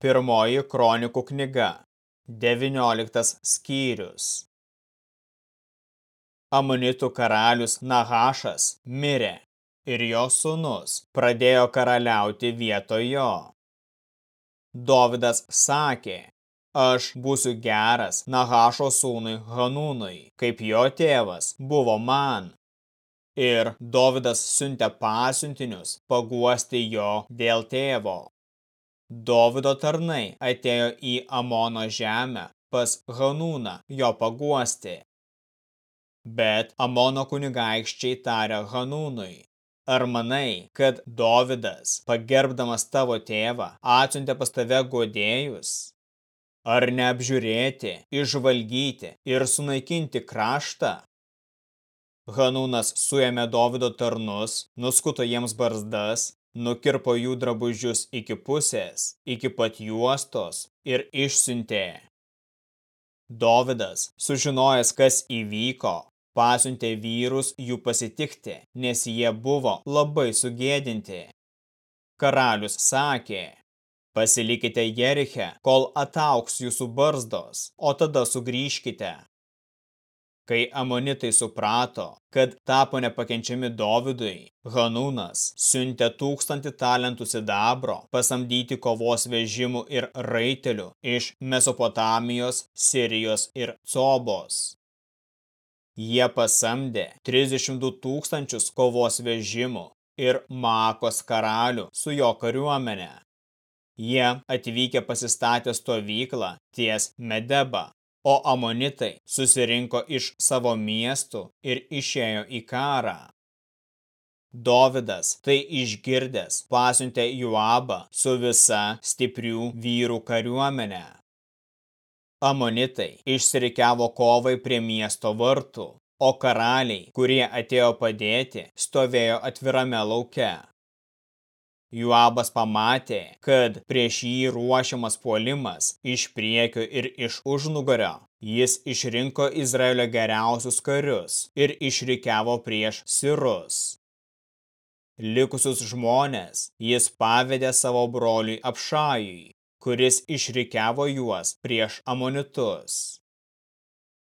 Pirmoji kronikų knyga, 19 skyrius. Amonitų karalius Nahašas mirė ir jo sūnus pradėjo karaliauti vietoj jo. Dovidas sakė, aš būsiu geras Nahašo sūnui Hanūnui, kaip jo tėvas buvo man. Ir Dovidas siuntė pasiuntinius paguosti jo dėl tėvo. Dovido tarnai atėjo į Amono žemę pas Hanūną jo paguosti. Bet Amono kunigaikščiai tarė Hanūnui, ar manai, kad Dovidas, pagerbdamas tavo tėvą, atsiuntė pas tave godėjus? Ar neapžiūrėti, išvalgyti ir sunaikinti kraštą? Hanūnas suėmė Dovido tarnus, nuskuto jiems barzdas nukirpo jų drabužius iki pusės, iki pat juostos ir išsiuntė. Dovidas, sužinojęs, kas įvyko, pasiuntė vyrus jų pasitikti, nes jie buvo labai sugėdinti. Karalius sakė, pasilikite Jeriche, kol atauks jūsų barzdos, o tada sugrįžkite. Kai amonitai suprato, kad tapo nepakenčiami Dovidui, Hanūnas siuntė tūkstantį talentų sidabro pasamdyti kovos vežimų ir raitelių iš Mesopotamijos, Sirijos ir Cobos. Jie pasamdė 32 tūkstančius kovos vežimų ir Makos karalių su jo kariuomenė. Jie atvykę pasistatė stovyklą ties Medeba o amonitai susirinko iš savo miestų ir išėjo į karą. Dovidas tai išgirdęs pasiuntė Juabą su visa stiprių vyrų kariuomenė. Amonitai išsirikiavo kovai prie miesto vartų, o karaliai, kurie atėjo padėti, stovėjo atvirame lauke. Juabas pamatė, kad prieš jį ruošiamas puolimas iš priekio ir iš užnugario. Jis išrinko Izraelio geriausius karius ir išrikiavo prieš sirus. Likusius žmonės jis pavedė savo broliui Apšajui, kuris išrikiavo juos prieš amonitus.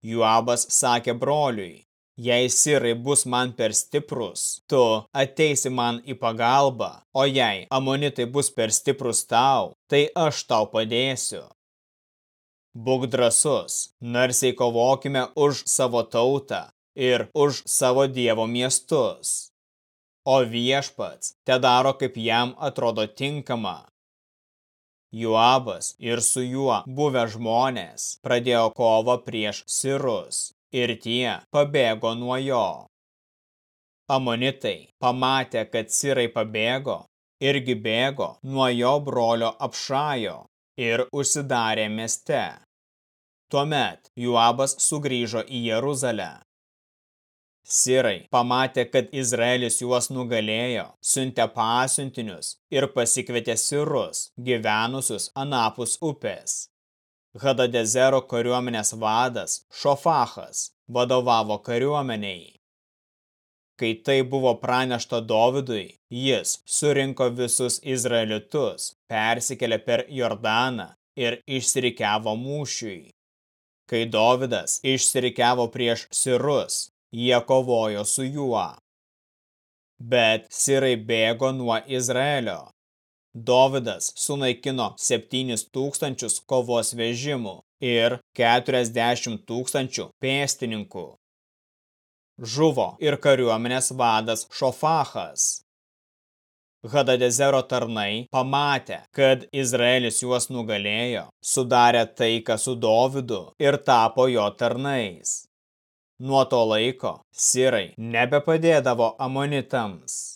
Juabas sakė broliui, Jei sirai bus man per stiprus, tu ateisi man į pagalbą, o jei amonitai bus per stiprus tau, tai aš tau padėsiu. Būk drasus, narsiai kovokime už savo tautą ir už savo dievo miestus. O viešpats te daro, kaip jam atrodo tinkama. Juabas ir su juo buvę žmonės pradėjo kovą prieš sirus ir tie pabėgo nuo jo. Amonitai pamatė, kad sirai pabėgo, irgi bėgo nuo jo brolio apšajo ir užsidarė mieste. Tuomet Juabas sugrįžo į Jeruzalę. Sirai pamatė, kad Izraelis juos nugalėjo, siuntė pasiuntinius ir pasikvietė sirus, gyvenusius anapus upės. Hadadezero kariuomenės vadas Šofachas vadovavo kariuomeniai. Kai tai buvo pranešta Dovidui, jis surinko visus izraelitus, persikėlė per Jordaną ir išsirikiavo mūšiui. Kai Dovidas išsirikiavo prieš Sirus, jie kovojo su juo. Bet Sirai bėgo nuo Izraelio Dovidas sunaikino 7 tūkstančius kovos vežimų ir 40 tūkstančių pėstininkų. Žuvo ir kariuomenės vadas Šofachas. Hadadezero tarnai pamatė, kad Izraelis juos nugalėjo, sudarė taiką su Dovidu ir tapo jo tarnais. Nuo to laiko sirai nebepadėdavo amonitams.